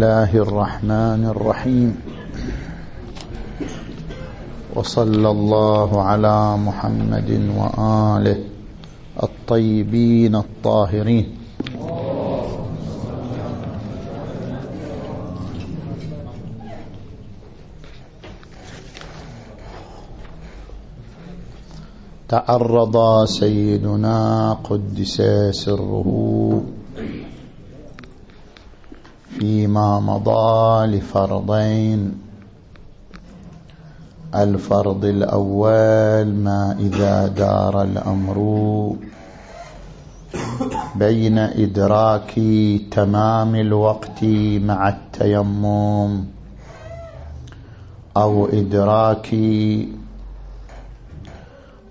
الله الرحمن الرحيم. وصلى الله على محمد وآله الطيبين الطاهرين. تعرض سيدنا قدس سره فيما مضى لفرضين. الفرض الأول ما إذا دار الأمر بين إدراك تمام الوقت مع التيمم أو إدراك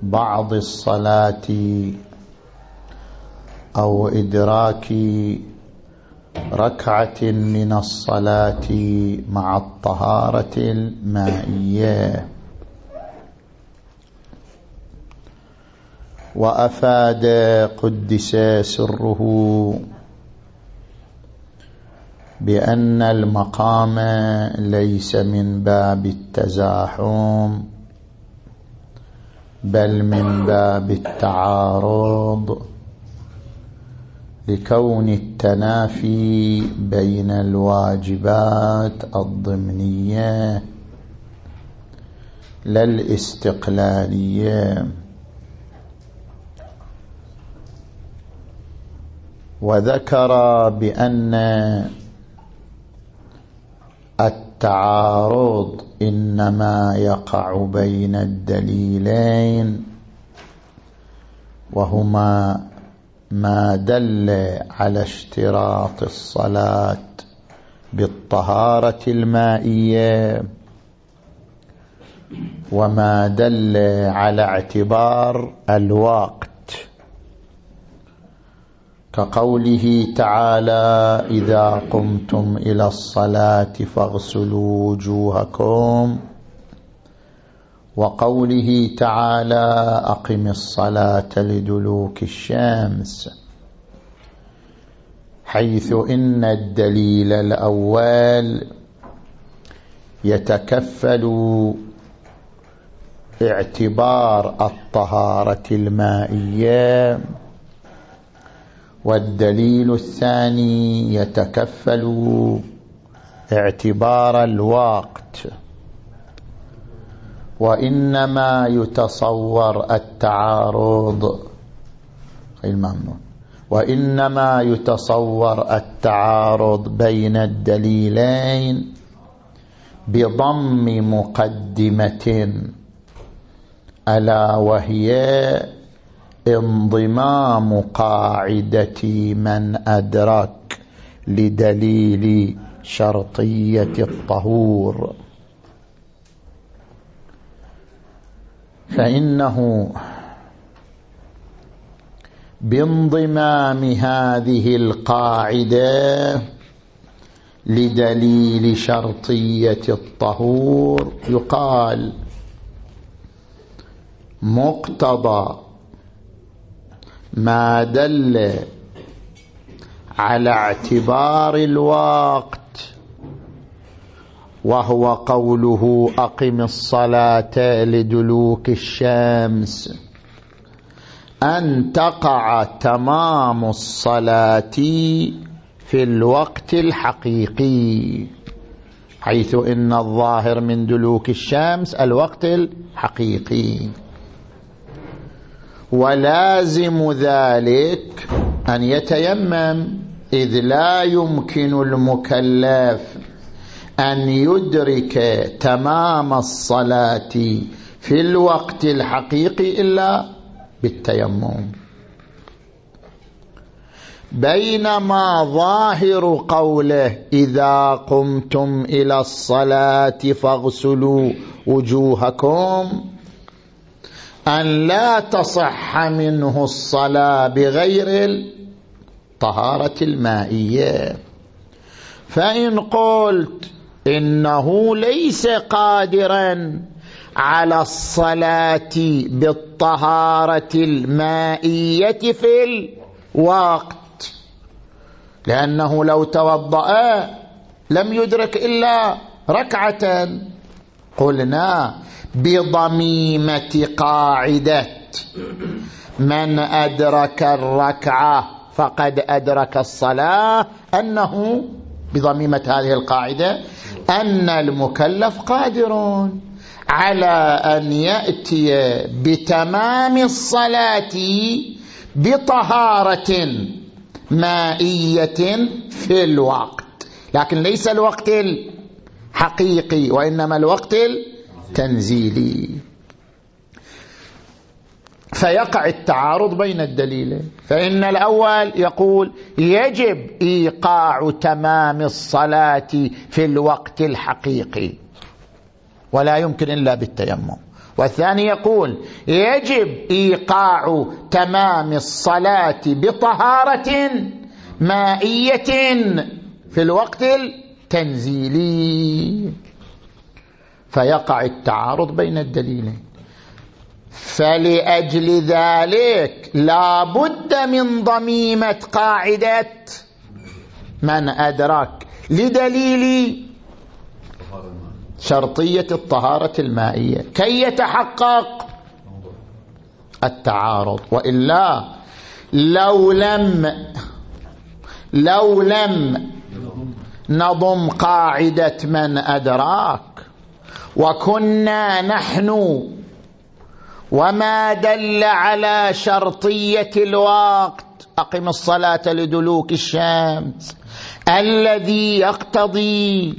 بعض الصلاة أو إدراك ركعة من الصلاة مع الطهارة المائية. وأفاد قدس سره بأن المقام ليس من باب التزاحم بل من باب التعارض. لكون التنافي بين الواجبات الضمنية لا الاستقلاليه وذكر بأن التعارض إنما يقع بين الدليلين وهما ما دل على اشتراط الصلاة بالطهارة المائية وما دل على اعتبار الوقت. كقوله تعالى إذا قمتم إلى الصلاة فاغسلوا وجوهكم وقوله تعالى أقم الصلاة لدلوك الشمس حيث إن الدليل الأول يتكفل اعتبار الطهارة المائية والدليل الثاني يتكفل اعتبار الوقت. وإنما يتصور التعارض. الممنون وإنما يتصور التعارض بين الدليلين بضم مقدمة ألا وهي انضمام قاعدة من أدرك لدليل شرطية الطهور. فإنه بانضمام هذه القاعدة لدليل شرطية الطهور يقال مقتضى ما دل على اعتبار الوقت وهو قوله أقم الصلاة لدلوك الشمس. أن تقع تمام الصلاة في الوقت الحقيقي حيث إن الظاهر من دلوك الشمس الوقت الحقيقي. ولازم ذلك أن يتيمم إذ لا يمكن المكلف أن يدرك تمام الصلاة في الوقت الحقيقي إلا بالتيمم. بينما ظاهر قوله إذا قمتم إلى الصلاة فاغسلوا وجوهكم أن لا تصح منه الصلاة بغير الطهارة المائية. فإن قلت إنه ليس قادرا على الصلاة بالطهارة المائية في الوقت لأنه لو توضأ لم يدرك إلا ركعة قلنا بضميمة قاعدة من أدرك الركعة فقد أدرك الصلاة أنه بضميمة هذه القاعدة أن المكلف قادر على أن يأتي بتمام الصلاة بطهارة مائية في الوقت. لكن ليس الوقت الحقيقي وإنما الوقت التنزيلي. فيقع التعارض بين الدليلين. فإن الأول يقول يجب إيقاع تمام الصلاة في الوقت الحقيقي ولا يمكن إلا بالتيمم. والثاني يقول يجب إيقاع تمام الصلاة بطهارة مائية في الوقت التنزيلي. فيقع التعارض بين الدليلين. فلأجل ذلك لا بد من ضميمة قاعدة. من أدرك لدليل شرطية الطهارة المائية. كي يتحقق التعارض. وإلا لو لم لو لم نضم قاعدة من أدراك وكنا نحن وما دل على شرطية الوقت. أقم الصلاة لدلوك الشمس. الذي يقتضي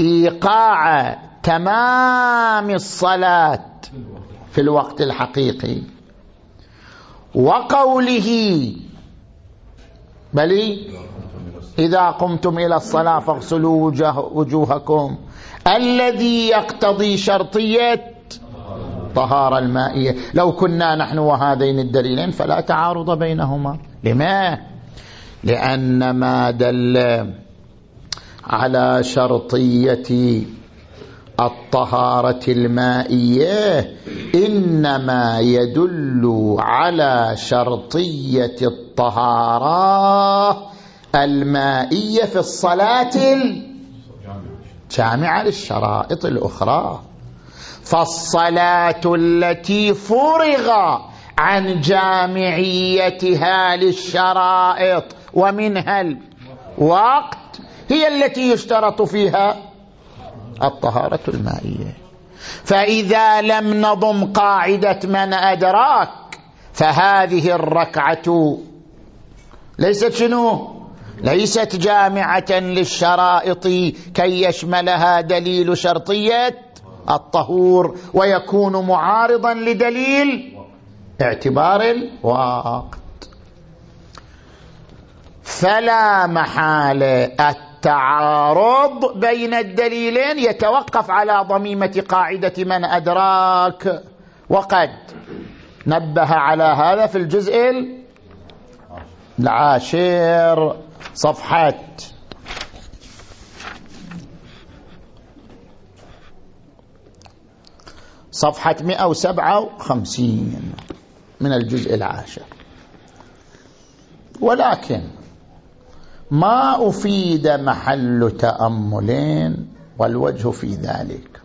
إيقاع تمام الصلاة في الوقت الحقيقي. وقوله بل إذا قمتم إلى الصلاة فاغسلوا وجوهكم. الذي يقتضي شرطية الطهارة المائية. لو كنا نحن وهذين الدليلين فلا تعارض بينهما. لما؟ لأن ما دل على شرطية الطهارة المائية إنما يدل على شرطية الطهارة المائية في الصلاة الجامعة. للشرائط الأخرى. فالصلاة التي فرغ عن جامعيتها للشرائط ومنها الوقت هي التي يشترط فيها الطهارة المائية. فإذا لم نضم قاعدة من أدراك فهذه الركعة ليست شنو؟ ليست جامعة للشرائط كي يشملها دليل شرطية. الطهور ويكون معارضا لدليل اعتبار الوقت. فلا محالة التعارض بين الدليلين يتوقف على ضميمة قاعدة من أدراك. وقد نبه على هذا في الجزء العاشر صفحة صفحة 157 من الجزء العاشر. ولكن ما أفيد محل تأمل والوجه في ذلك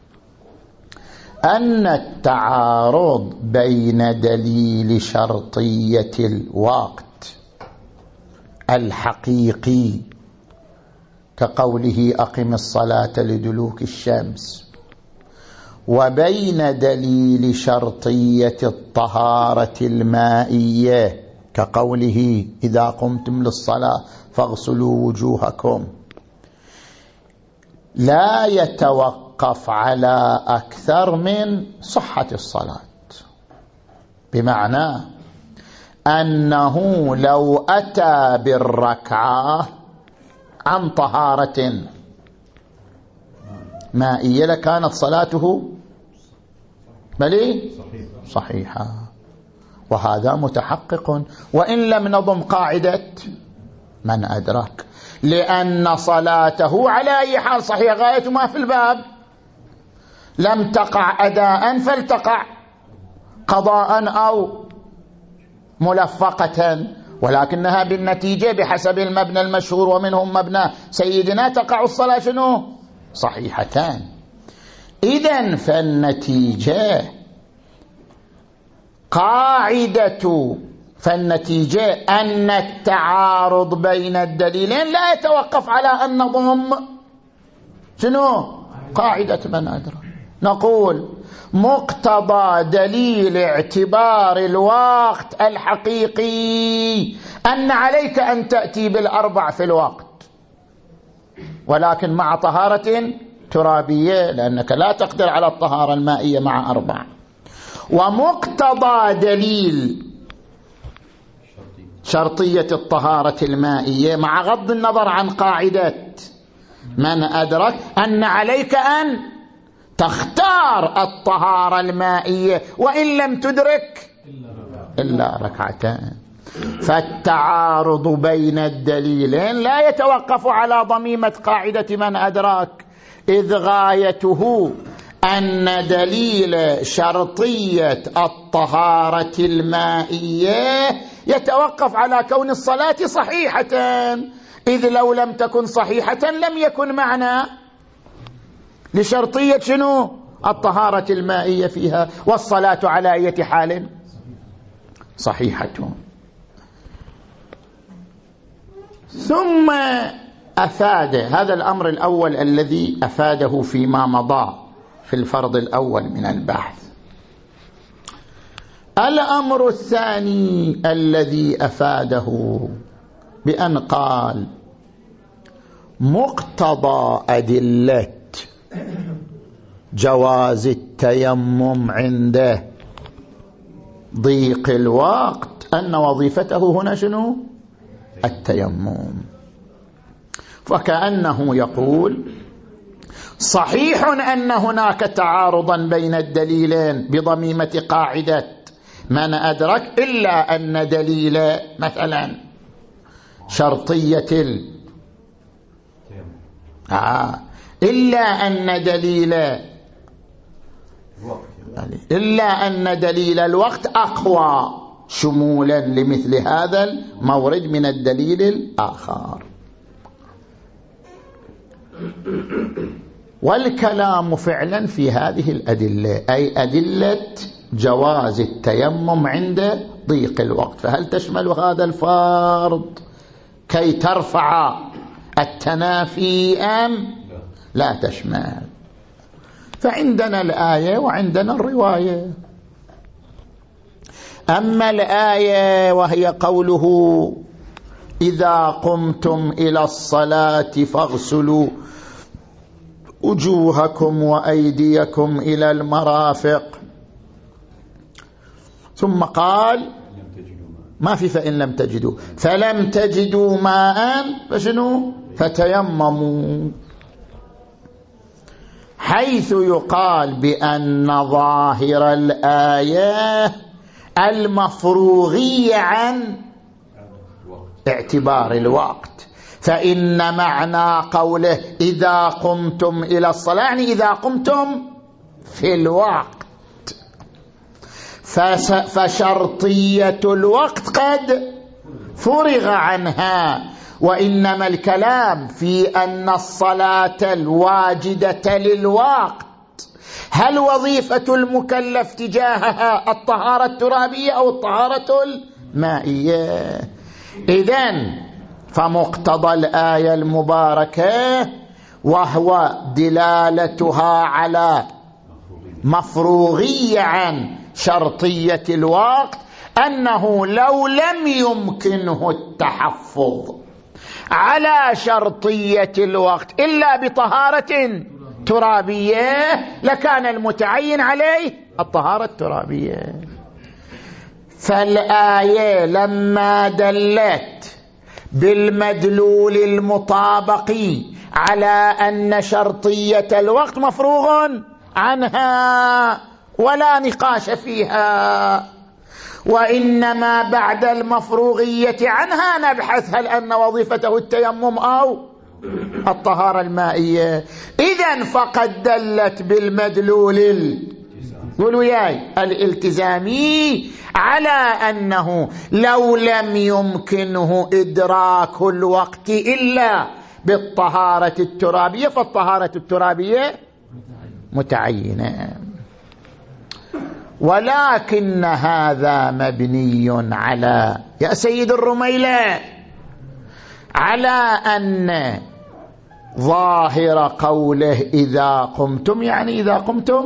أن التعارض بين دليل شرطية الوقت الحقيقي كقوله أقم الصلاة لدلوك الشمس وبين دليل شرطية الطهارة المائية كقوله إذا قمتم للصلاة فاغسلوا وجوهكم. لا يتوقف على أكثر من صحة الصلاة. بمعنى أنه لو أتى بالركعة عن طهارة مائية لكانت صلاته بلي صحيحة. وهذا متحقق. وإن لم نضم قاعدة من أدرك لأن صلاته على أي حال صحيح غاية ما في الباب. لم تقع أداء فلتقع قضاء أو ملفقة. ولكنها بالنتيجة بحسب المبنى المشهور ومنهم مبنى سيدنا تقع الصلاة شنو؟ صحيحتان. إذا فالنتيجة قاعدة فالنتيجة أن التعارض بين الدليلين لا يتوقف على أن نضم شنو؟ قاعدة من أدرى. نقول مقتضى دليل اعتبار الوقت الحقيقي أن عليك أن تأتي بالأربع في الوقت. ولكن مع طهارة ترابية لأنك لا تقدر على الطهارة المائية مع أربع. ومقتضى دليل شرطية الطهارة المائية مع غض النظر عن قاعدة من أدرك أن عليك أن تختار الطهارة المائية وإن لم تدرك إلا ركعتان فالتعارض بين الدليلين لا يتوقف على ضميمة قاعدة من أدرك إذ غايته أن دليل شرطية الطهارة المائية يتوقف على كون الصلاة صحيحة إذ لو لم تكن صحيحة لم يكن معنى لشرطية شنو؟ الطهارة المائية فيها والصلاة على أي حال؟ صحيحة. ثم أفاد هذا الأمر الأول الذي أفاده فيما مضى في الفرض الأول من البحث. الأمر الثاني الذي أفاده بأن قال مقتضى أدلة جواز التيمم عنده ضيق الوقت. أن وظيفته هنا شنو؟ التيمم. فكأنه يقول صحيح أن هناك تعارضا بين الدليلين بضميمة قاعدة. من أدرك إلا أن دليل مثلا شرطية ال... آه. إلا أن دليل إلا أن دليل الوقت أقوى. شمولا لمثل هذا المورد من الدليل الآخر. والكلام فعلا في هذه الأدلة أي أدلة جواز التيمم عند ضيق الوقت. فهل تشمل هذا الفرض كي ترفع التنافي أم لا تشمل؟ فعندنا الآية وعندنا الرواية. أما الآية وهي قوله إذا قمتم إلى الصلاة فاغسلوا وجوهكم وأيديكم إلى المرافق. ثم قال ما في فإن لم تجدوا. فلم تجدوا ماء فشنو؟ فتيمموا. حيث يقال بأن ظاهر الآية المفروغية عن اعتبار الوقت. فإن معنى قوله إذا قمتم إلى الصلاة يعني إذا قمتم في الوقت. فشرطية الوقت قد فرغ عنها. وإنما الكلام في أن الصلاة الواجدة للوقت هل وظيفة المكلف تجاهها الطهارة الترابية أو الطهارة المائية؟ إذن فمقتضى الآية المباركة وهو دلالتها على مفروغية عن شرطية الوقت أنه لو لم يمكنه التحفظ على شرطية الوقت إلا بطهارة ترابية لكان المتعين عليه الطهارة الترابية. فالآية لما دلت بالمدلول المطابق على أن شرطية الوقت مفروغ عنها ولا نقاش فيها وإنما بعد المفروغية عنها نبحث هل أن وظيفته التيمم أو الطهارة المائية. فقد دلت بالمدلول قولوا وياي. الالتزامي على أنه لو لم يمكنه إدراك الوقت إلا بالطهارة الترابية فالطهارة الترابية متعينة. ولكن هذا مبني على يا سيد الرميلة على أن ظاهر قوله إذا قمتم يعني إذا قمتم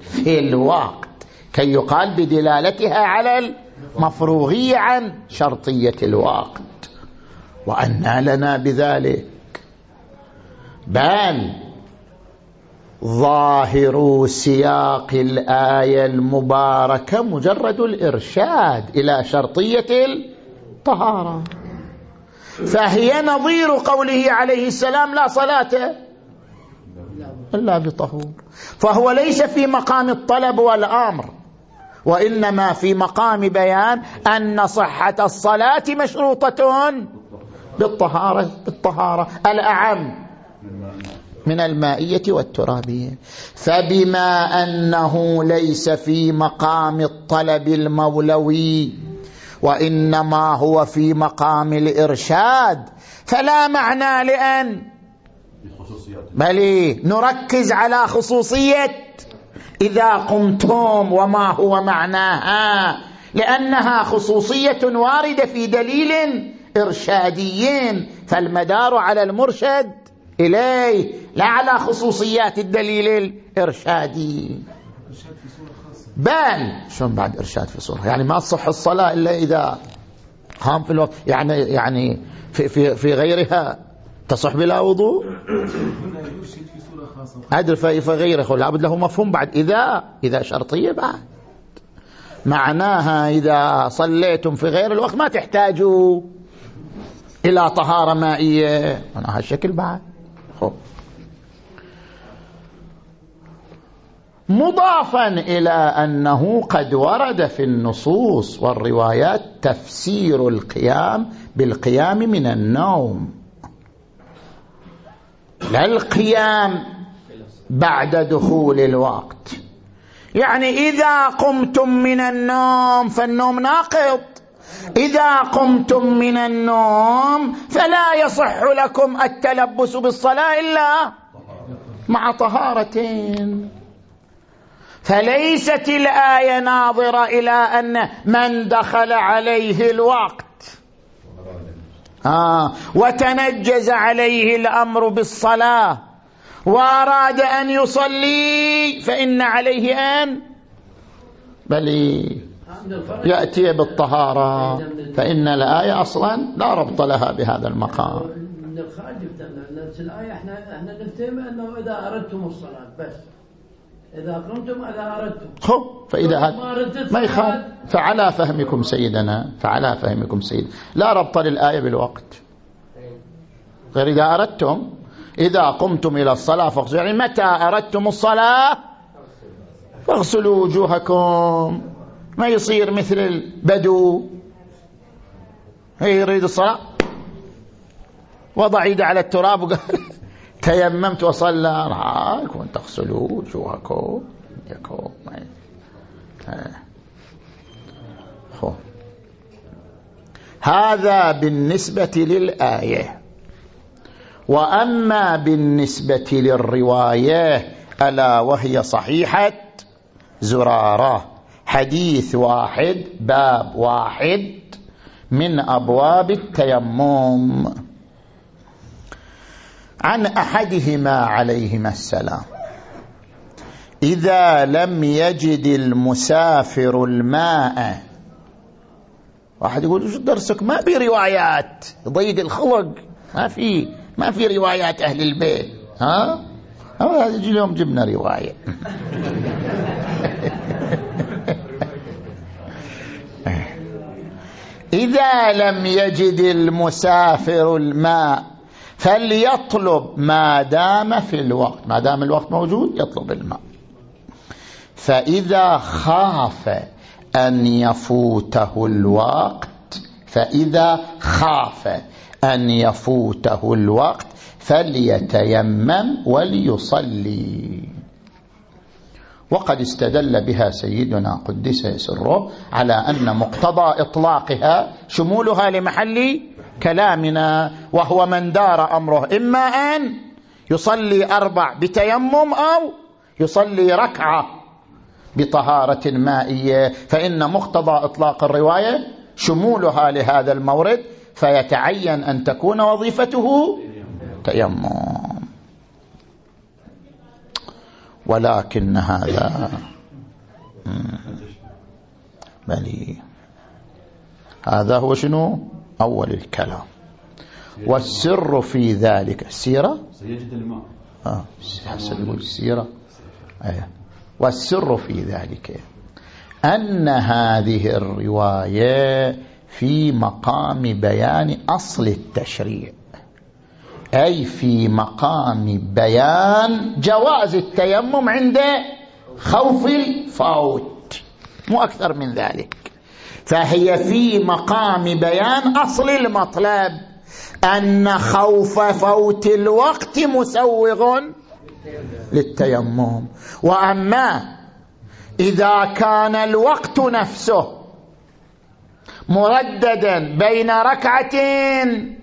في الوقت كي يقال بدلالتها على المفروغية عن شرطية الوقت. وأنى لنا بذلك. بل ظاهر سياق الآية المباركة مجرد الإرشاد إلى شرطية الطهارة. فهي نظير قوله عليه السلام لا صلاة إلا بطهور. فهو ليس في مقام الطلب والأمر وإنما في مقام بيان أن صحة الصلاة مشروطة بالطهارة, بالطهارة الأعم من المائية والترابية. فبما أنه ليس في مقام الطلب المولوي وإنما هو في مقام الإرشاد. فلا معنى لأن بل نركز على خصوصية. إذا قمتم وما هو معناها. لأنها خصوصية واردة في دليل إرشادي فالمدار على المرشد إليه. لا على خصوصيات الدليل الإرشادي. بل شلون بعد إرشاد في صورة؟ يعني ما تصح الصلاة إلا إذا قام في الوقت. يعني يعني في, في, في غيرها تصح بلا وضوء؟ أدري في غيره لابد له مفهوم بعد. إذا إذا شرطية بعد. معناها إذا صليتم في غير الوقت ما تحتاجوا إلى طهارة مائية. أنا هالشكل بعد. خب. مضافا إلى أنه قد ورد في النصوص والروايات تفسير القيام بالقيام من النوم. لا القيام بعد دخول الوقت. يعني إذا قمتم من النوم فالنوم ناقض. إذا قمتم من النوم فلا يصح لكم التلبس بالصلاة إلا مع طهارتين فليست الآية ناظرة إلى أن من دخل عليه الوقت. آه. وتنجز عليه الأمر بالصلاة. وأراد أن يصلي فإن عليه أن بل يأتي بالطهارة. فإن الآية أصلا لا ربط لها بهذا المقام. من الخارج نفس الآية إحنا إحنا نفتهم أنه إذا أردتم الصلاة بس. إذا قمتم إذا أردتم. خب فإذا هذا ما يخالف. فعلى فهمكم سيدنا فعلى فهمكم سيد. لا ربط للآية بالوقت. غير إذا أردتم. إذا قمتم إلى الصلاة فاغسلوا. يعني متى أردتم الصلاة؟ فاغسلوا وجوهكم. ما يصير مثل البدو. هي يريد الصلاة؟ وضع يده على التراب وقال تيممت وصلى. رايكم تغسلوا وجوهكم. يكم هذا بالنسبة للآية. وأما بالنسبة للرواية ألا وهي صحيحة؟ زرارة. حديث واحد باب واحد من أبواب التيمم. عن أحدهما عليهما السلام. إذا لم يجد المسافر الماء واحد يقول شو درسك؟ ما في روايات. ضيق الخلق. ما في ما في روايات أهل البيت. ها؟ هذا اليوم جبنا رواية. إذا لم يجد المسافر الماء فليطلب ما دام في الوقت. ما دام الوقت موجود يطلب الماء. فإذا خاف أن يفوته الوقت فإذا خاف أن يفوته الوقت فليتيمم وليصلي. وقد استدل بها سيدنا قدس سره على أن مقتضى إطلاقها شمولها لمحل كلامنا وهو من دار أمره. إما أن يصلي أربع بتيمم أو يصلي ركعة بطهارة مائية فإن مقتضى إطلاق الرواية شمولها لهذا المورد فيتعين أن تكون وظيفته تيمم. ولكن هذا بلي. هذا هو شنو؟ أول الكلام. والسر في ذلك السيرة سيجد الماء. آه حسن يقول السيرة آه. والسر في ذلك أن هذه الرواية في مقام بيان أصل التشريع. أي في مقام بيان جواز التيمم عند خوف الفوت. مو أكثر من ذلك. فهي في مقام بيان أصل المطلب. أن خوف فوت الوقت مسوغ للتيمم. وأما إذا كان الوقت نفسه مرددا بين ركعتين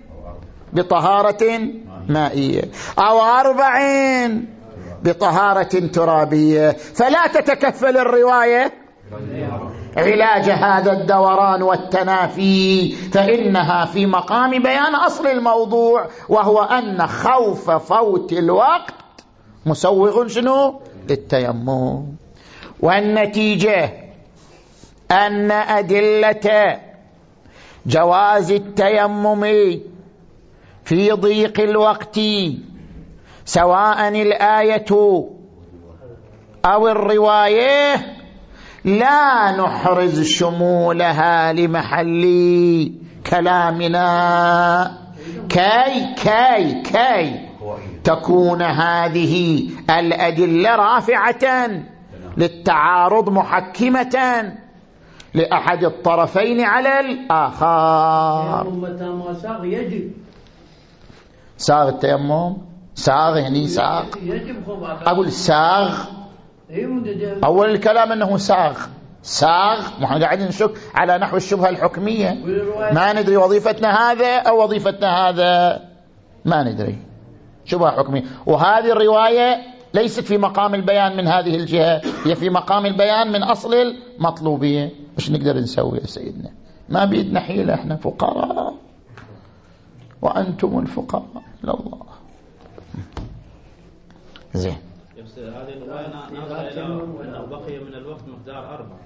بطهارة مائية أو أربعين بطهارة ترابية فلا تتكفل الرواية علاج هذا الدوران والتنافي فإنها في مقام بيان أصل الموضوع وهو أن خوف فوت الوقت مسوغ شنو؟ للتيمم. والنتيجة أن أدلة جواز التيمم في ضيق الوقت سواء الآية أو الرواية لا نحرز شمولها لمحل كلامنا. كي كي كي تكون هذه الأدلة رافعة للتعارض محكمة لأحد الطرفين على الآخر. ساغ يجب. ساغ التيمم ساغ يعني ساغ. أقول ساغ. أول الكلام أنه ساغ. ساغ إحنا قاعدين نشك على نحو الشبهة الحكمية. ما ندري وظيفتنا هذا أو وظيفتنا هذا. ما ندري. شبهة حكمية. وهذه الرواية ليست في مقام البيان من هذه الجهة. هي في مقام البيان من أصل المطلوبية. مش نقدر نسوي يا سيدنا. ما بيدنا حيلة إحنا فقراء. وأنتم الفقراء. لله زين. هذه الرواية بقي من الوقت مقدار أربعة.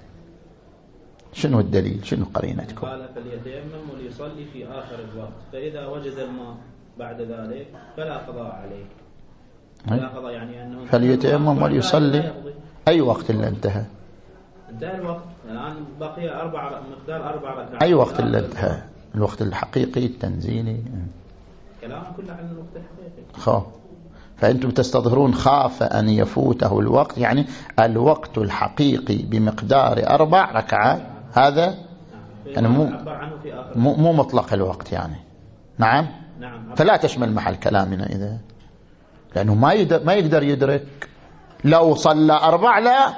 شنو الدليل؟ شنو قرينتكم؟ قال فليتيمم وليصلي في آخر الوقت. فإذا وجد الماء بعد ذلك فلا قضاء عليه. فلا قضاء يعني أنه فليتيمم وليصلي؟ أي وقت اللي انتهى؟ انتهى الوقت. الآن بقي أربع مقدار أربع ركعات. أي وقت اللي انتهى؟ الوقت الحقيقي التنزيلي؟ كلام كله عن الوقت الحقيقي. خو فأنتم تستظهرون خاف أن يفوته الوقت يعني الوقت الحقيقي بمقدار أربع ركعات. هذا يعني مو, مو, مو مطلق الوقت يعني. نعم؟ فلا تشمل محل كلامنا إذا. لأنه ما ما يقدر يدرك. لو صلى أربع لا.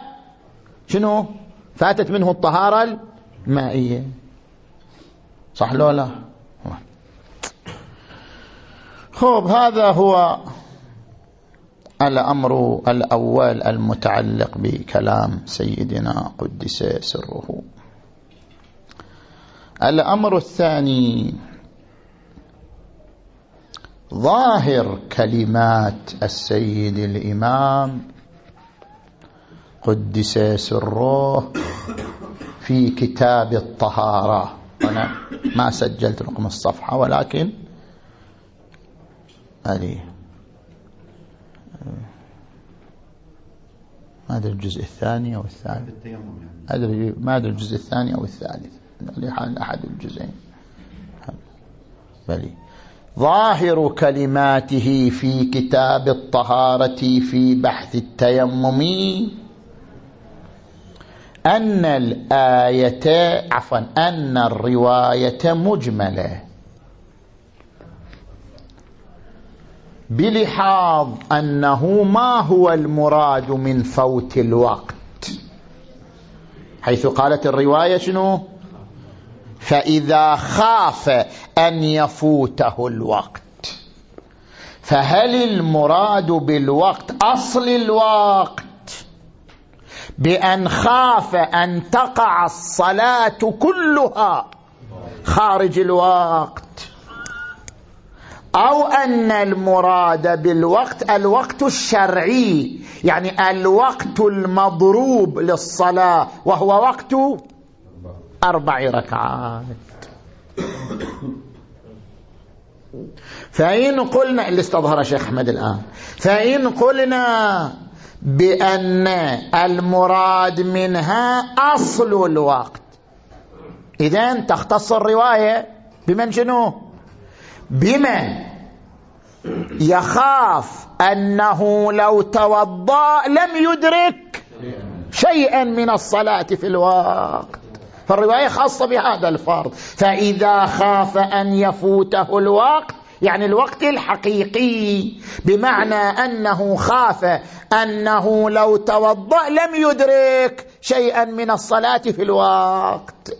شنو؟ فاتت منه الطهارة المائية. صح لو لا؟ خوب هذا هو الأمر الأول المتعلق بكلام سيدنا قدس سره. الأمر الثاني ظاهر كلمات السيد الإمام قدس سره في كتاب الطهارة. أنا ما سجلت رقم الصفحة ولكن هذه ما أدري الجزء الثاني أو الثالث. أدري ما أدري الجزء الثاني أو الثالث. أحد الجزئين. بلي. ظاهر كلماته في كتاب الطهارة في بحث التيمم. أن الآية عفوا أن الرواية مجملة. بلحاظ أنه ما هو المراد من فوت الوقت. حيث قالت الرواية شنو؟ فإذا خاف أن يفوته الوقت. فهل المراد بالوقت أصل الوقت؟ بأن خاف أن تقع الصلاة كلها خارج الوقت. أو أن المراد بالوقت الوقت الشرعي يعني الوقت المضروب للصلاة وهو وقت أربع ركعات. فإن قلنا اللي استظهر شيخ أحمد الآن فإن قلنا بأن المراد منها أصل الوقت. إذن تختص الرواية بمن شنو؟ بمن؟ يخاف أنه لو توضأ لم يدرك شيئا من الصلاة في الوقت. فالرواية خاصة بهذا الفرض. فإذا خاف أن يفوته الوقت يعني الوقت الحقيقي بمعنى أنه خاف أنه لو توضأ لم يدرك شيئا من الصلاة في الوقت.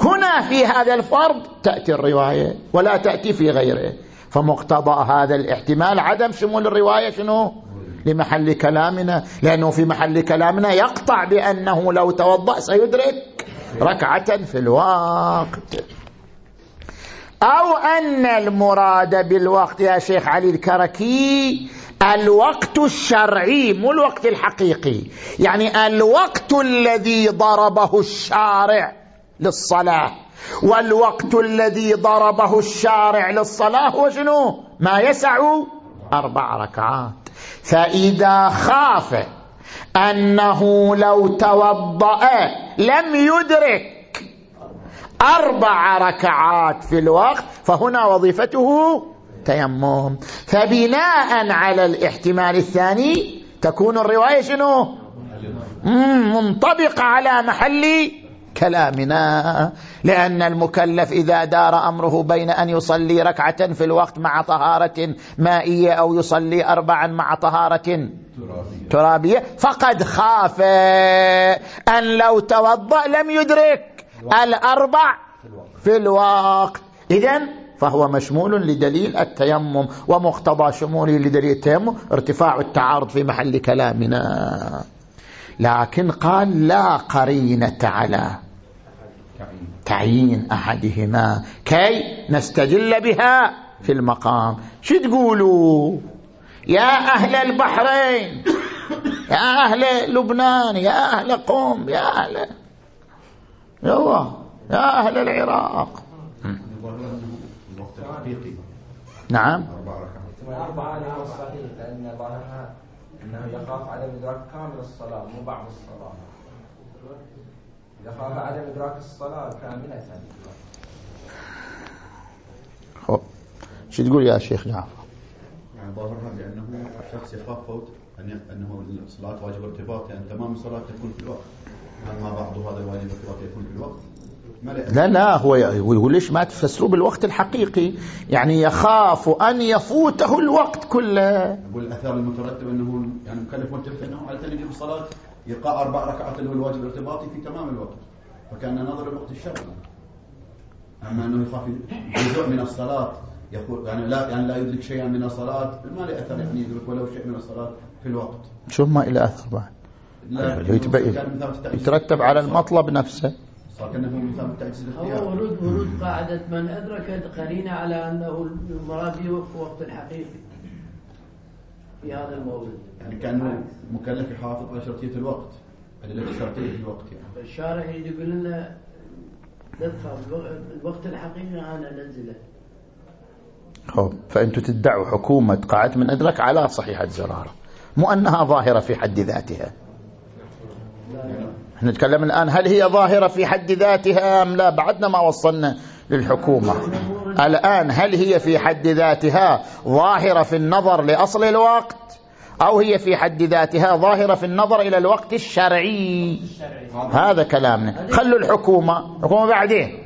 هنا في هذا الفرض تأتي الرواية ولا تأتي في غيره. فمقتضى هذا الاحتمال عدم شمول الرواية شنو؟ لمحل كلامنا. لأنه في محل كلامنا يقطع بأنه لو توضأ سيدرك ركعة في الوقت. أو أن المراد بالوقت يا شيخ علي الكركي الوقت الشرعي مو الوقت الحقيقي. يعني الوقت الذي ضربه الشارع. للصلاة. والوقت الذي ضربه الشارع للصلاة هو شنو؟ ما يسع أربع ركعات. فإذا خاف أنه لو توضأ لم يدرك أربع ركعات في الوقت فهنا وظيفته تيمم. فبناء على الاحتمال الثاني تكون الرواية شنو؟ منطبقة على محل كلامنا. لأن المكلف إذا دار أمره بين أن يصلي ركعة في الوقت مع طهارة مائية أو يصلي أربعا مع طهارة ترابية. فقد خاف أن لو توضأ لم يدرك الأربع في الوقت. إذن فهو مشمول لدليل التيمم ومقتضى شموله لدليل التيمم ارتفاع التعارض في محل كلامنا. لكن قال لا قرينة على تعيين أحدهما كي نستدل بها في المقام. شو تقولوا؟ يا أهل البحرين يا أهل لبنان يا أهل قوم يا أهل يا يا أهل العراق. نعم. أربعة أنه يخاف عدم إدراك كامل الصلاة مو بعض الصلاة يخاف عدم إدراك الصلاة كاملة خب شو تقول يا شيخ جعفر؟ يعني ظاهرها بأنه الشخص يخاف فوت أن أنه الصلاة واجب ارتباط يعني تمام الصلاة تكون في الوقت هل ما بعض هذا الواجب ارتباط يكون في الوقت؟ لا لا هو يقول ليش ما تفسروا بالوقت الحقيقي؟ يعني يخاف أن يفوته الوقت كله. يقول الأثار المترتب أنه يعني مكلف متفق أنه على يجب الصلاة يقع أربع ركعات اللي هو الواجب الارتباطي في تمام الوقت فكان نظر الوقت الشرعي. أما أنه يخاف جزء من الصلاة يقول يعني لا يعني لا يدرك شيئا من الصلاة ما له أثر يعني يدرك ولو شيء من الصلاة في الوقت. شو ما إلى أثر بعد. لا يترتب على المطلب نفسه. هو ورود ورود قاعدة من أدرك قرينة على أنه المراد في وقت الحقيقي في هذا المورد يعني كأنه مكلف يحافظ على شرطية الوقت أدلة شرطية الوقت يعني. الشارع يقول لنا ندفع الوقت الحقيقي أنا أنزله خب فأنتم تدعوا حكومة قاعدة من أدرك على صحيحة زرارة مو أنها ظاهرة في حد ذاتها. نتكلم الآن هل هي ظاهرة في حد ذاتها أم لا؟ بعدنا ما وصلنا للحكومة. الآن هل هي في حد ذاتها ظاهرة في النظر لأصل الوقت؟ أو هي في حد ذاتها ظاهرة في النظر إلى الوقت الشرعي؟ هذا كلامنا. خلوا الحكومة. الحكومة بعدين.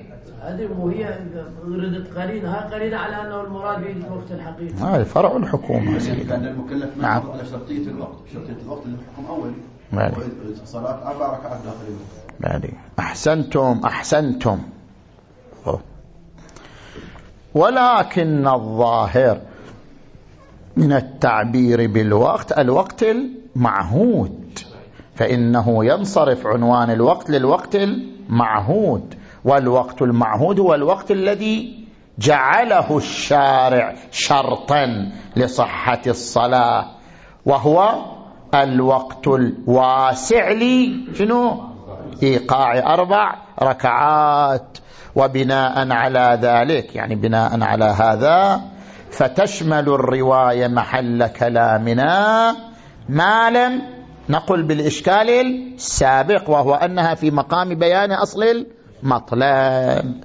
هذه وهي وردت قرينة ها قرينة على أنه المراد به الوقت الحقيقي. هذا فرع الحكومة. لأن المكلف ما نعم. على شرطية الوقت. شرطية الوقت اللي الحكم أولي صلاة أربع ركعات داخل أحسنتم أحسنتم. ولكن الظاهر من التعبير بالوقت الوقت المعهود. فإنه ينصرف عنوان الوقت للوقت المعهود. والوقت المعهود هو الوقت الذي جعله الشارع شرطا لصحة الصلاة. وهو الوقت الواسع لي شنو؟ إيقاع أربع ركعات وبناء على ذلك يعني بناء على هذا فتشمل الرواية محل كلامنا. ما لم نقل بالإشكال السابق وهو أنها في مقام بيان أصل المطلب.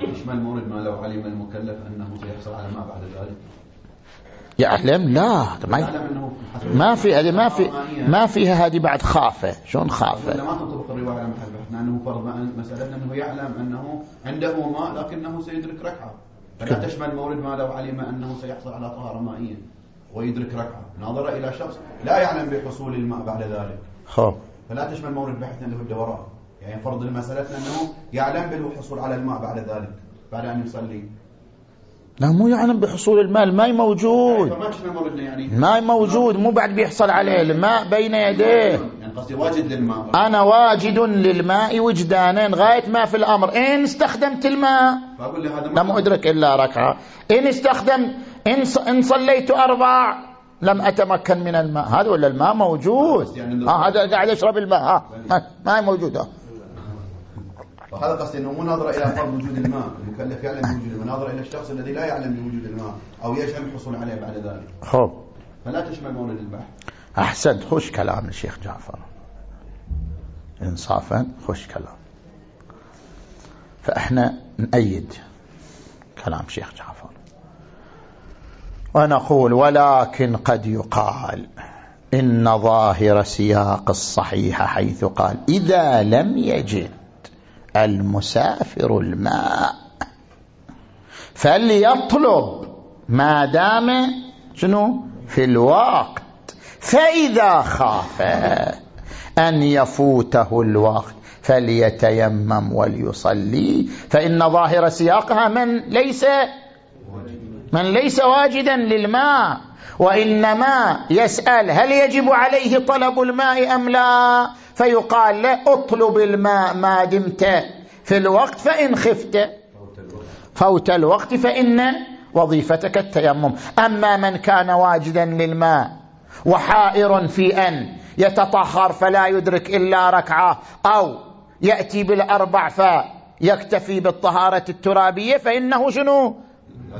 يشمل مورد ما لو علم المكلف أنه سيحصل على ما بعد ذلك؟ يعلم لا. ما, ما في هذه ما في ما فيها هذه بعد خافة. شلون خافة؟ لا ما تنطبق الرواية على محل بحثنا إنه فرض مساله إنه يعلم إنه عنده ماء لكنه سيدرك ركعة. فلا تشمل مورد ما لو علم إنه سيحصل على طهارة مائية ويدرك ركعة. ناظرة إلى شخص لا يعلم بحصول الماء بعد ذلك. خب فلا تشمل مورد بحثنا اللي هو الدوران. يعني فرض المسألة أنه يعلم بالحصول على الماء بعد ذلك بعد أن يصلي. لا مو يعلم بحصول الماء الماء موجود. ما تشمل موردنا يعني موجود مو بعد بيحصل عليه الماء بين يديه. يعني واجد للماء. أنا واجد للماء وجدانا غاية ما في الأمر. إن استخدمت الماء. لم أدرك إلا ركعة. إن استخدم إن صليت أربع لم أتمكن من الماء. هذا ولا الماء موجود؟ يعني ها هذا قاعد يشرب الماء. ها ما موجود. ها فهذا قصدي إنه مو ناظرة إلى فرض وجود الماء المكلف يعلم بوجود الماء ناظرة إلى الشخص الذي لا يعلم بوجود الماء أو يجهل الحصول عليه بعد ذلك. خب فلا تشمل مورد البحث. أحسنت. خوش كلام الشيخ جعفر. انصافا خوش كلام. فإحنا نأيد كلام شيخ جعفر. ونقول ولكن قد يقال إن ظاهر سياق الصحيح حيث قال. إذا لم يجد المسافر الماء. فليطلب ما دام شنو؟ في الوقت. فإذا خاف أن يفوته الوقت فليتيمم وليصلي. فإن ظاهر سياقها من ليس من ليس واجدا للماء. وإنما يسأل هل يجب عليه طلب الماء أم لا. فيقال له اطلب الماء ما دمت في الوقت فإن خفت. فوت الوقت فإن وظيفتك التيمم. أما من كان واجدا للماء وحائر في أن يتطهر فلا يدرك إلا ركعة أو يأتي بالأربع فيكتفي بالطهارة الترابية فإنه شنو؟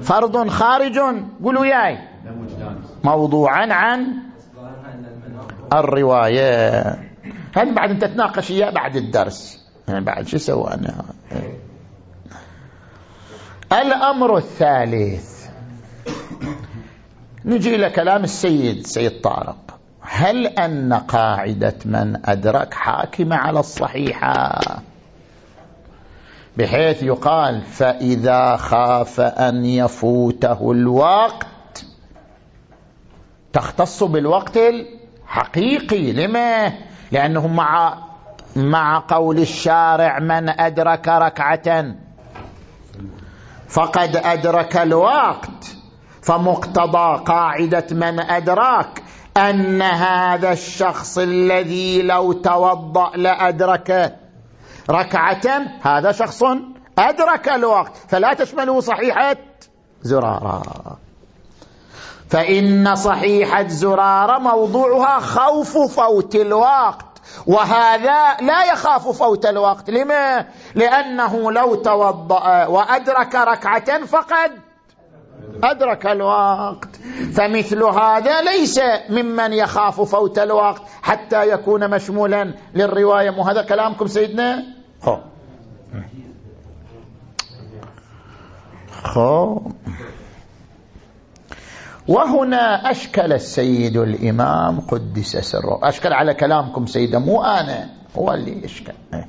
فرض خارج. قولوا ياي. موضوعا عن الرواية. هل بعد انت تناقش اياه بعد الدرس؟ يعني بعد شو سوينا الأمر الثالث. نجي إلى كلام السيد سيد طارق. هل أن قاعدة من أدرك حاكمة على الصحيحة؟ بحيث يقال فإذا خاف أن يفوته الوقت تختص بالوقت الحقيقي. لما؟ لأنه مع مع قول الشارع من أدرك ركعة. فقد أدرك الوقت. فمقتضى قاعدة من أدرك أن هذا الشخص الذي لو توضأ لأدرك ركعة هذا شخص أدرك الوقت. فلا تشمله صحيحة زرارة. فإن صحيحة زرارة موضوعها خوف فوت الوقت وهذا لا يخاف فوت الوقت. لما؟ لأنه لو توضأ وأدرك ركعة فقد أدرك الوقت. فمثل هذا ليس ممن يخاف فوت الوقت حتى يكون مشمولا للرواية. مو هذا كلامكم سيدنا؟ خو خو وهنا أشكل السيد الإمام قدس سره. أشكل على كلامكم سيدة مو أنا هو اللي يشكل. إيه,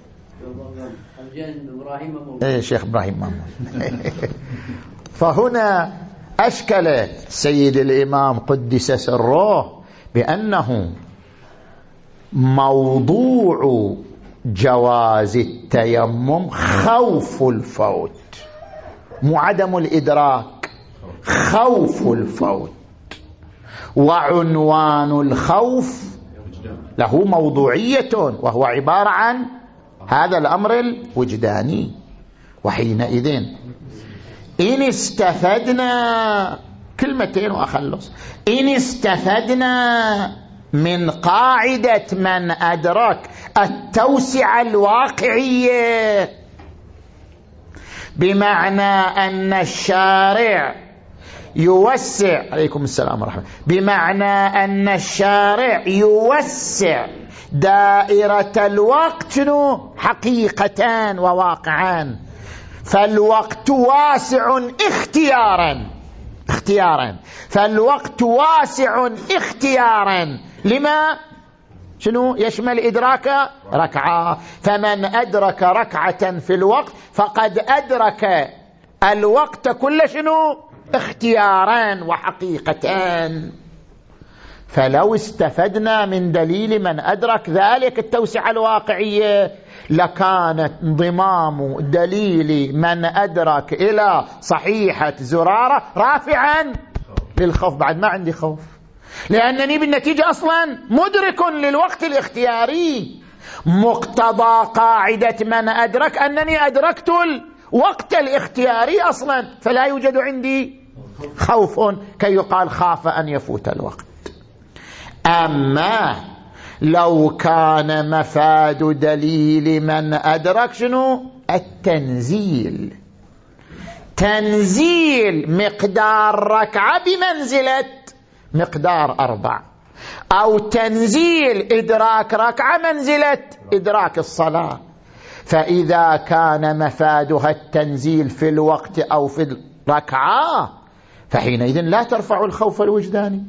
إيه، شيخ إبراهيم مامون. فهنا أشكل سيد الإمام قدس سره بأنه موضوع جواز التيمم خوف الفوت مو عدم الإدراك. خوف الفوت وعنوان الخوف له موضوعية وهو عبارة عن هذا الأمر الوجداني وحينئذ. إن استفدنا كلمتين وأخلص. إن استفدنا من قاعدة من أدرك التوسعة الواقعية. بمعنى أن الشارع يوسع. عليكم السلام ورحمة بمعنى أن الشارع يوسع دائرة الوقت حقيقتان وواقعان. فالوقت واسع اختيارا. اختيارا. فالوقت واسع اختيارا. لما؟ شنو؟ يشمل إدراك ركعة. فمن أدرك ركعة في الوقت فقد أدرك الوقت كل شنو؟ اختياران وحقيقتان. فلو استفدنا من دليل من أدرك ذلك التوسعة الواقعية لكانت انضمام دليل من أدرك إلى صحيحة زرارة رافعا للخوف. بعد ما عندي خوف. لأنني بالنتيجة أصلا مدرك للوقت الاختياري. مقتضى قاعدة من أدرك أنني أدركت الوقت الاختياري أصلا فلا يوجد عندي خوف كي يقال خاف أن يفوت الوقت. أما لو كان مفاد دليل من أدرك شنو؟ التنزيل. تنزيل مقدار ركعة بمنزلة مقدار أربع أو تنزيل إدراك ركعة منزلة إدراك الصلاة. فإذا كان مفادها التنزيل في الوقت أو في الركعة فحينئذ لا ترفع الخوف الوجداني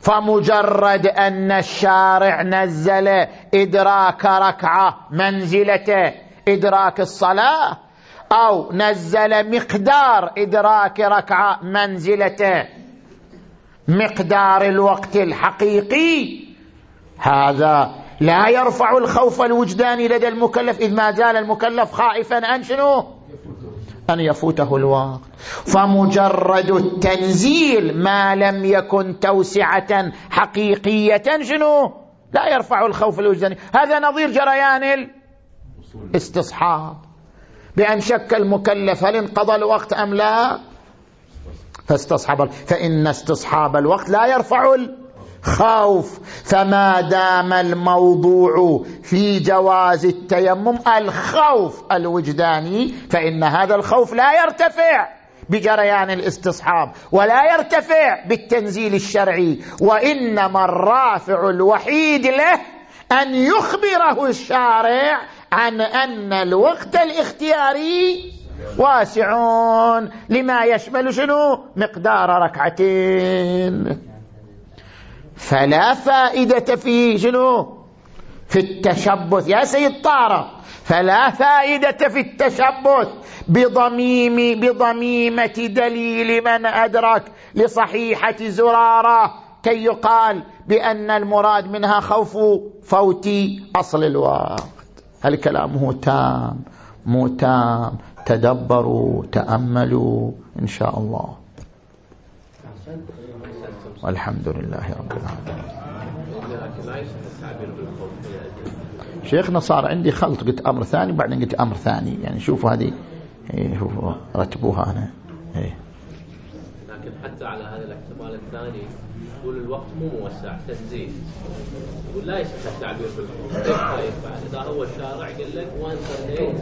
فمجرد أن الشارع نزل إدراك ركعة منزلة إدراك الصلاة أو نزل مقدار إدراك ركعة منزلة مقدار الوقت الحقيقي هذا لا يرفع الخوف الوجداني لدى المكلف إذ ما زال المكلف خائفا أن شنو؟ أن يفوته الوقت. فمجرد التنزيل ما لم يكن توسعة حقيقية شنو؟ لا يرفع الخوف الوجداني هذا نظير جريان الاستصحاب بأن شك المكلف هل انقضى الوقت أم لا؟ فاستصحب فإن استصحاب الوقت لا يرفع خوف فما دام الموضوع في جواز التيمم الخوف الوجداني فإن هذا الخوف لا يرتفع بجريان الاستصحاب ولا يرتفع بالتنزيل الشرعي وإنما الرافع الوحيد له أن يخبره الشارع عن أن الوقت الاختياري واسعون لما يشمل شنو؟ مقدار ركعتين. فلا فائدة في شنو؟ في التشبث. يا سيد طارق فلا فائدة في التشبث بضميم بضميمة دليل من أدرك لصحيحة زرارة كي يقال بأن المراد منها خوف فوت أصل الوقت هل كلامه تام مو تام تدبروا تأملوا إن شاء الله. والحمد لله رب العالمين. شيخنا صار عندي خلط قلت أمر ثاني بعدين قلت أمر ثاني. يعني شوفوا هذه إيه، شوفوا رتبوها أنا. إيه. لكن حتى على هذا الاحتمال الثاني يقول الوقت مو موسع تنزيل يقول لا يصح التعبير بالحروف كيف طيب إذا هو الشارع قال لك وين صليت